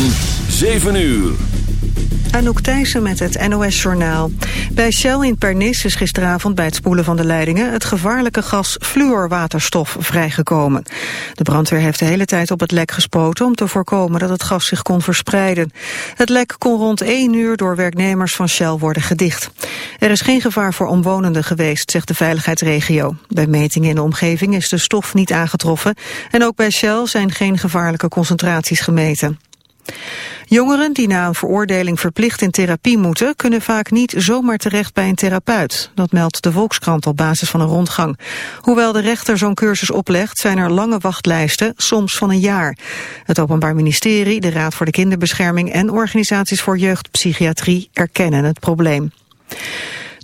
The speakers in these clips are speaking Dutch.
van 7 uur. Anouk Thijssen met het NOS-journaal. Bij Shell in Pernis is gisteravond bij het spoelen van de leidingen... het gevaarlijke gas fluorwaterstof vrijgekomen. De brandweer heeft de hele tijd op het lek gespoten... om te voorkomen dat het gas zich kon verspreiden. Het lek kon rond 1 uur door werknemers van Shell worden gedicht. Er is geen gevaar voor omwonenden geweest, zegt de veiligheidsregio. Bij metingen in de omgeving is de stof niet aangetroffen... en ook bij Shell zijn geen gevaarlijke concentraties gemeten. Jongeren die na een veroordeling verplicht in therapie moeten... kunnen vaak niet zomaar terecht bij een therapeut. Dat meldt de Volkskrant op basis van een rondgang. Hoewel de rechter zo'n cursus oplegt... zijn er lange wachtlijsten, soms van een jaar. Het Openbaar Ministerie, de Raad voor de Kinderbescherming... en organisaties voor jeugdpsychiatrie erkennen het probleem.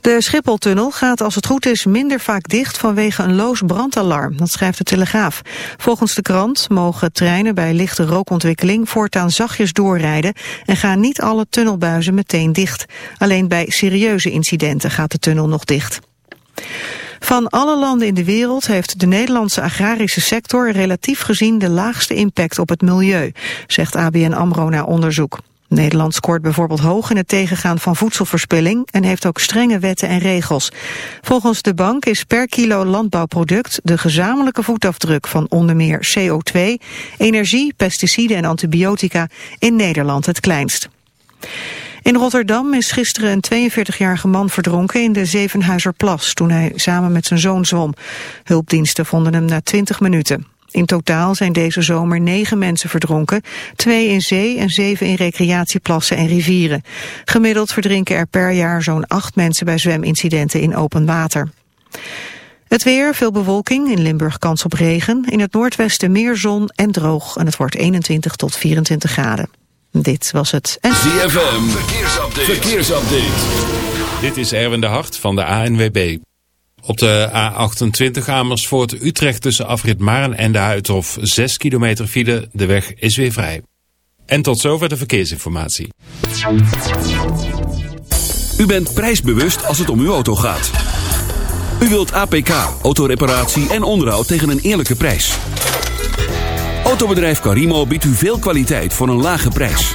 De Schipholtunnel gaat als het goed is minder vaak dicht vanwege een loos brandalarm. Dat schrijft de Telegraaf. Volgens de krant mogen treinen bij lichte rookontwikkeling voortaan zachtjes doorrijden en gaan niet alle tunnelbuizen meteen dicht. Alleen bij serieuze incidenten gaat de tunnel nog dicht. Van alle landen in de wereld heeft de Nederlandse agrarische sector relatief gezien de laagste impact op het milieu, zegt ABN AMRO na onderzoek. Nederland scoort bijvoorbeeld hoog in het tegengaan van voedselverspilling en heeft ook strenge wetten en regels. Volgens de bank is per kilo landbouwproduct de gezamenlijke voetafdruk van onder meer CO2, energie, pesticiden en antibiotica in Nederland het kleinst. In Rotterdam is gisteren een 42-jarige man verdronken in de Zevenhuizerplas toen hij samen met zijn zoon zwom. Hulpdiensten vonden hem na 20 minuten. In totaal zijn deze zomer negen mensen verdronken, twee in zee en zeven in recreatieplassen en rivieren. Gemiddeld verdrinken er per jaar zo'n acht mensen bij zwemincidenten in open water. Het weer, veel bewolking, in Limburg kans op regen. In het noordwesten meer zon en droog en het wordt 21 tot 24 graden. Dit was het. En... ZFM, verkeersupdate. verkeersupdate. Dit is Erwin de Hart van de ANWB. Op de A28 Amersfoort-Utrecht tussen afrit Maren en de Uithof 6 kilometer file. De weg is weer vrij. En tot zover de verkeersinformatie. U bent prijsbewust als het om uw auto gaat. U wilt APK, autoreparatie en onderhoud tegen een eerlijke prijs. Autobedrijf Carimo biedt u veel kwaliteit voor een lage prijs.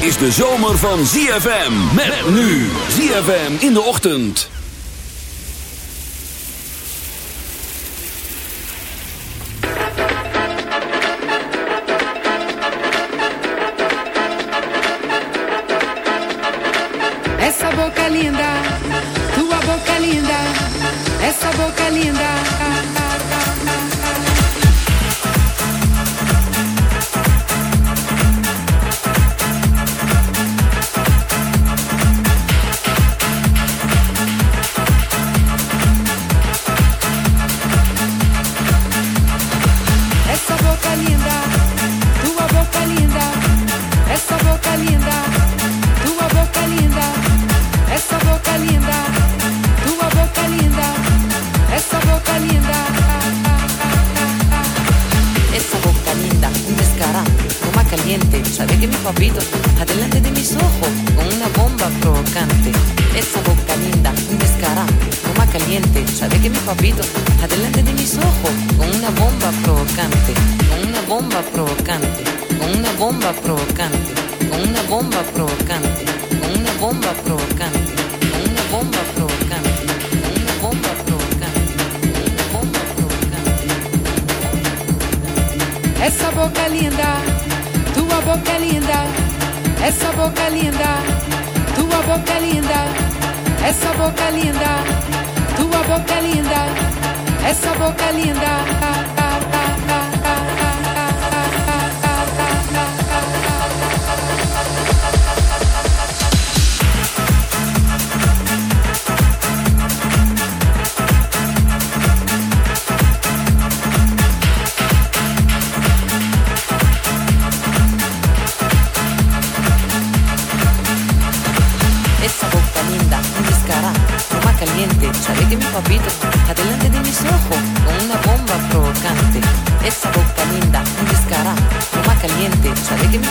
Is de zomer van ZFM. Met nu. ZFM in de ochtend. Essa boca linda, tua boca linda, essa boca linda.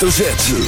Hoofdletter Z.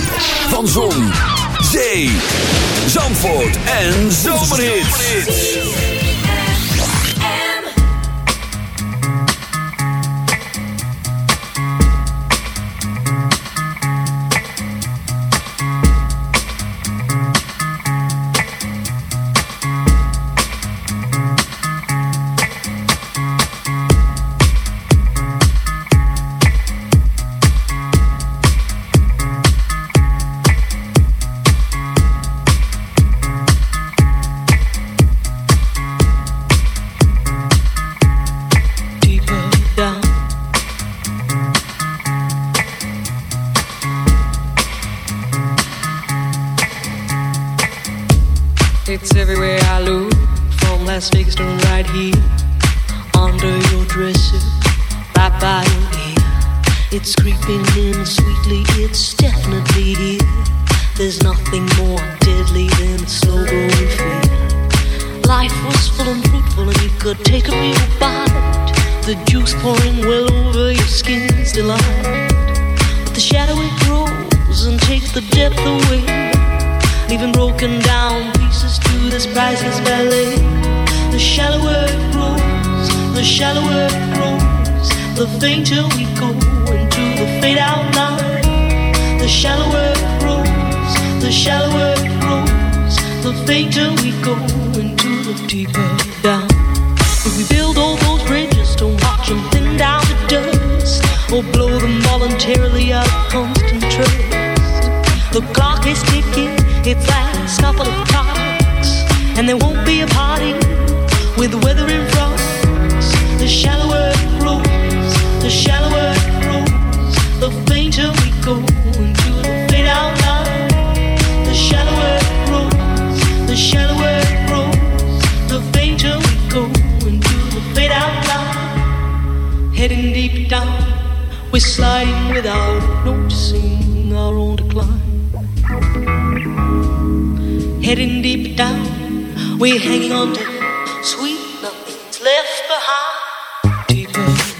Listen.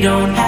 don't have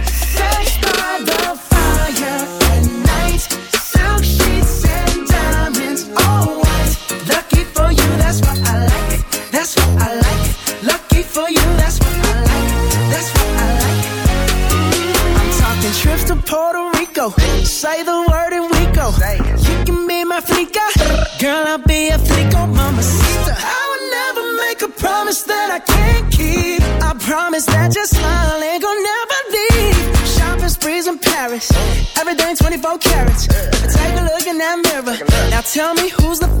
Tell me who's the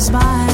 smile.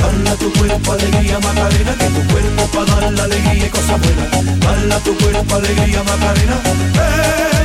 Macarena, tu cuerpo, Macarena, que tu cuerpo para dar la alegría y cosas buenas. Bala tu cuerpo, alegría, Macarena, eh,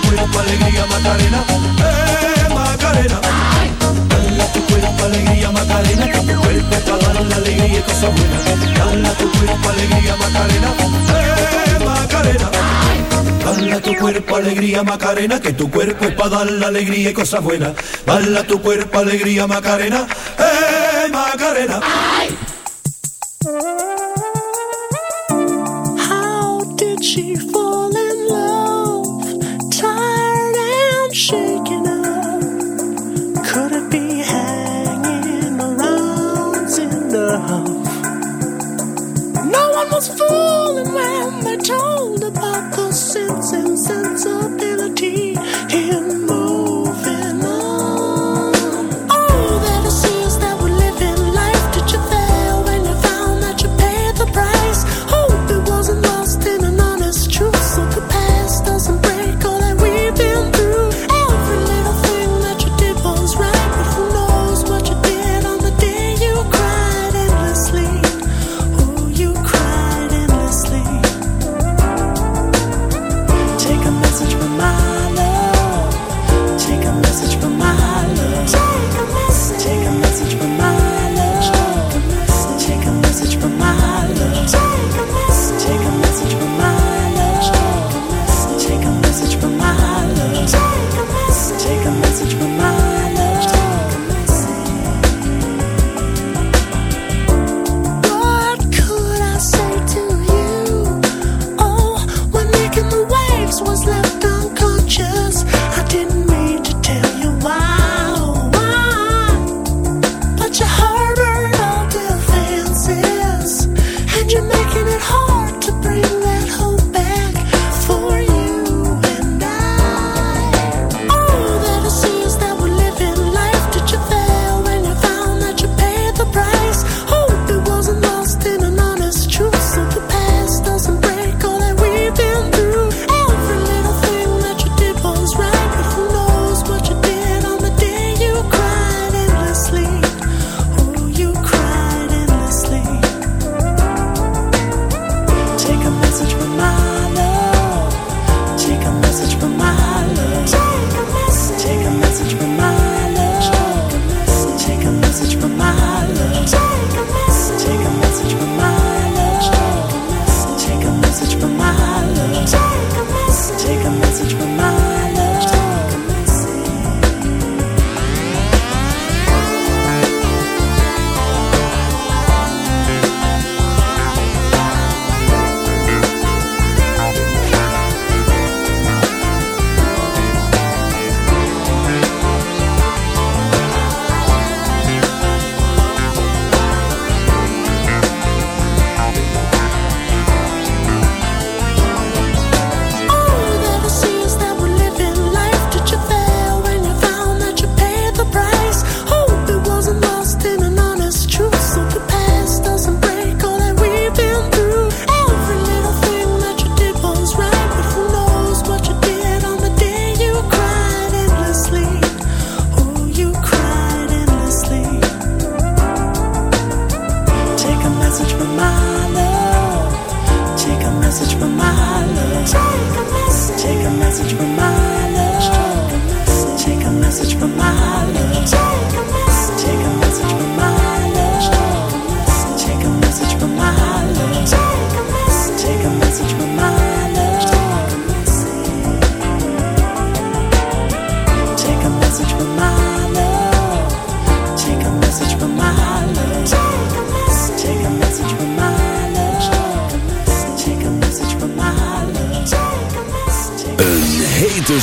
tu cuerpo alegría Macarena, eh Macarena. Dala tu cuerpo alegría Macarena, que tu cuerpo está dando la alegría y cosas buenas. Dala tu cuerpo alegría Macarena, eh Macarena. Bala tu cuerpo alegría Macarena, que tu cuerpo es para dar la alegría y cosas buenas. Bala tu cuerpo alegría Macarena, eh Macarena. Ay. well.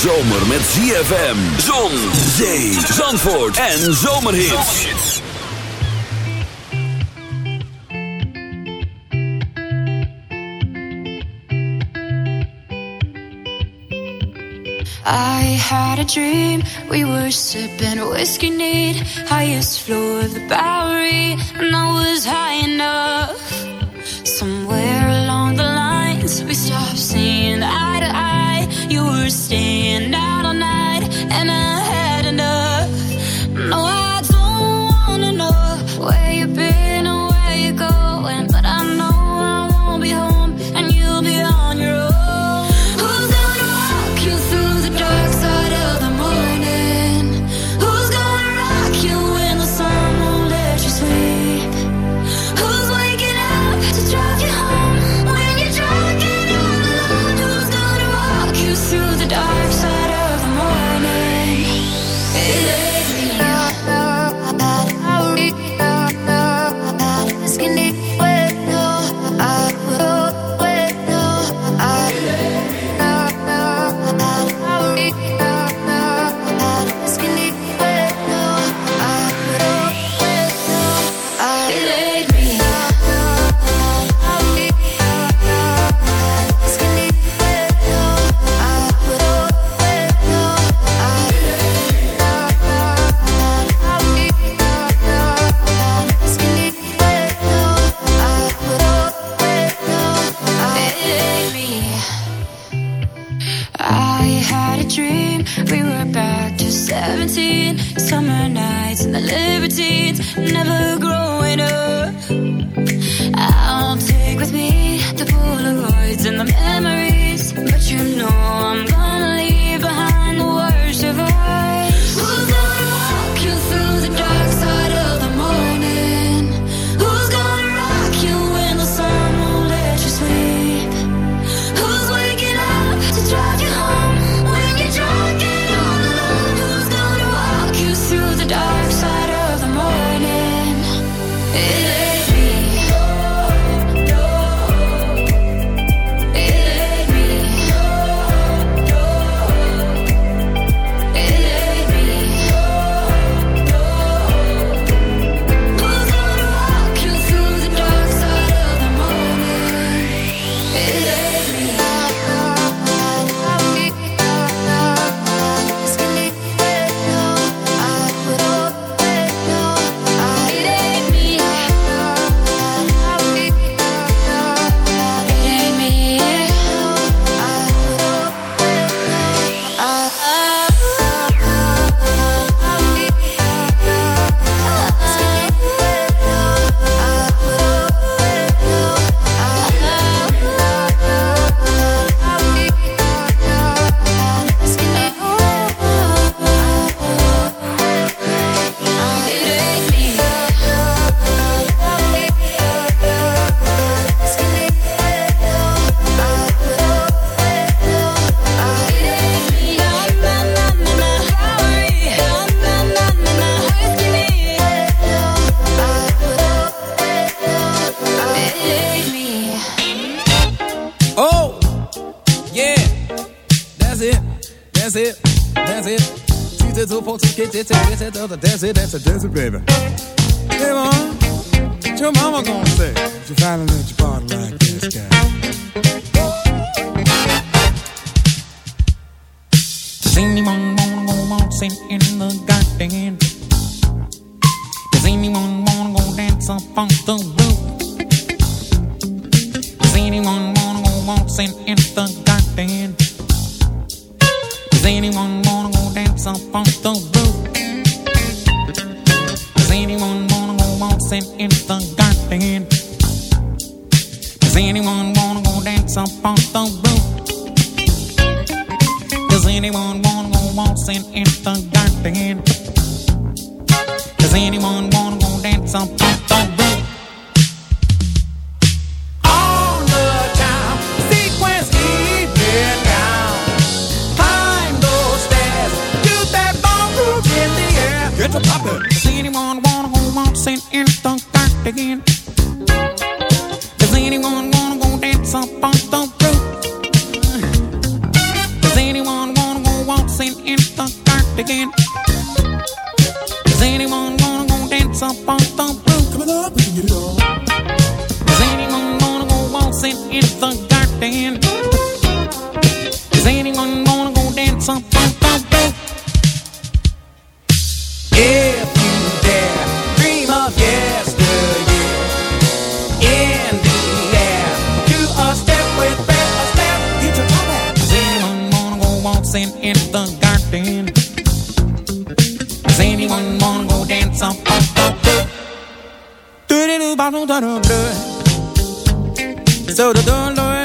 zomer met ZFM. Zon, zee, zandvoort en zomerhits. I had a dream. We were sipping whiskey neat. Highest floor of the Bowery. And I was high enough. Fancy, that's a desert, baby. Does anyone gonna go dance on the roof? Coming up, we can get it on. Is anyone gonna go waltzing in the garden? parlons d'un homme bleu. So the lord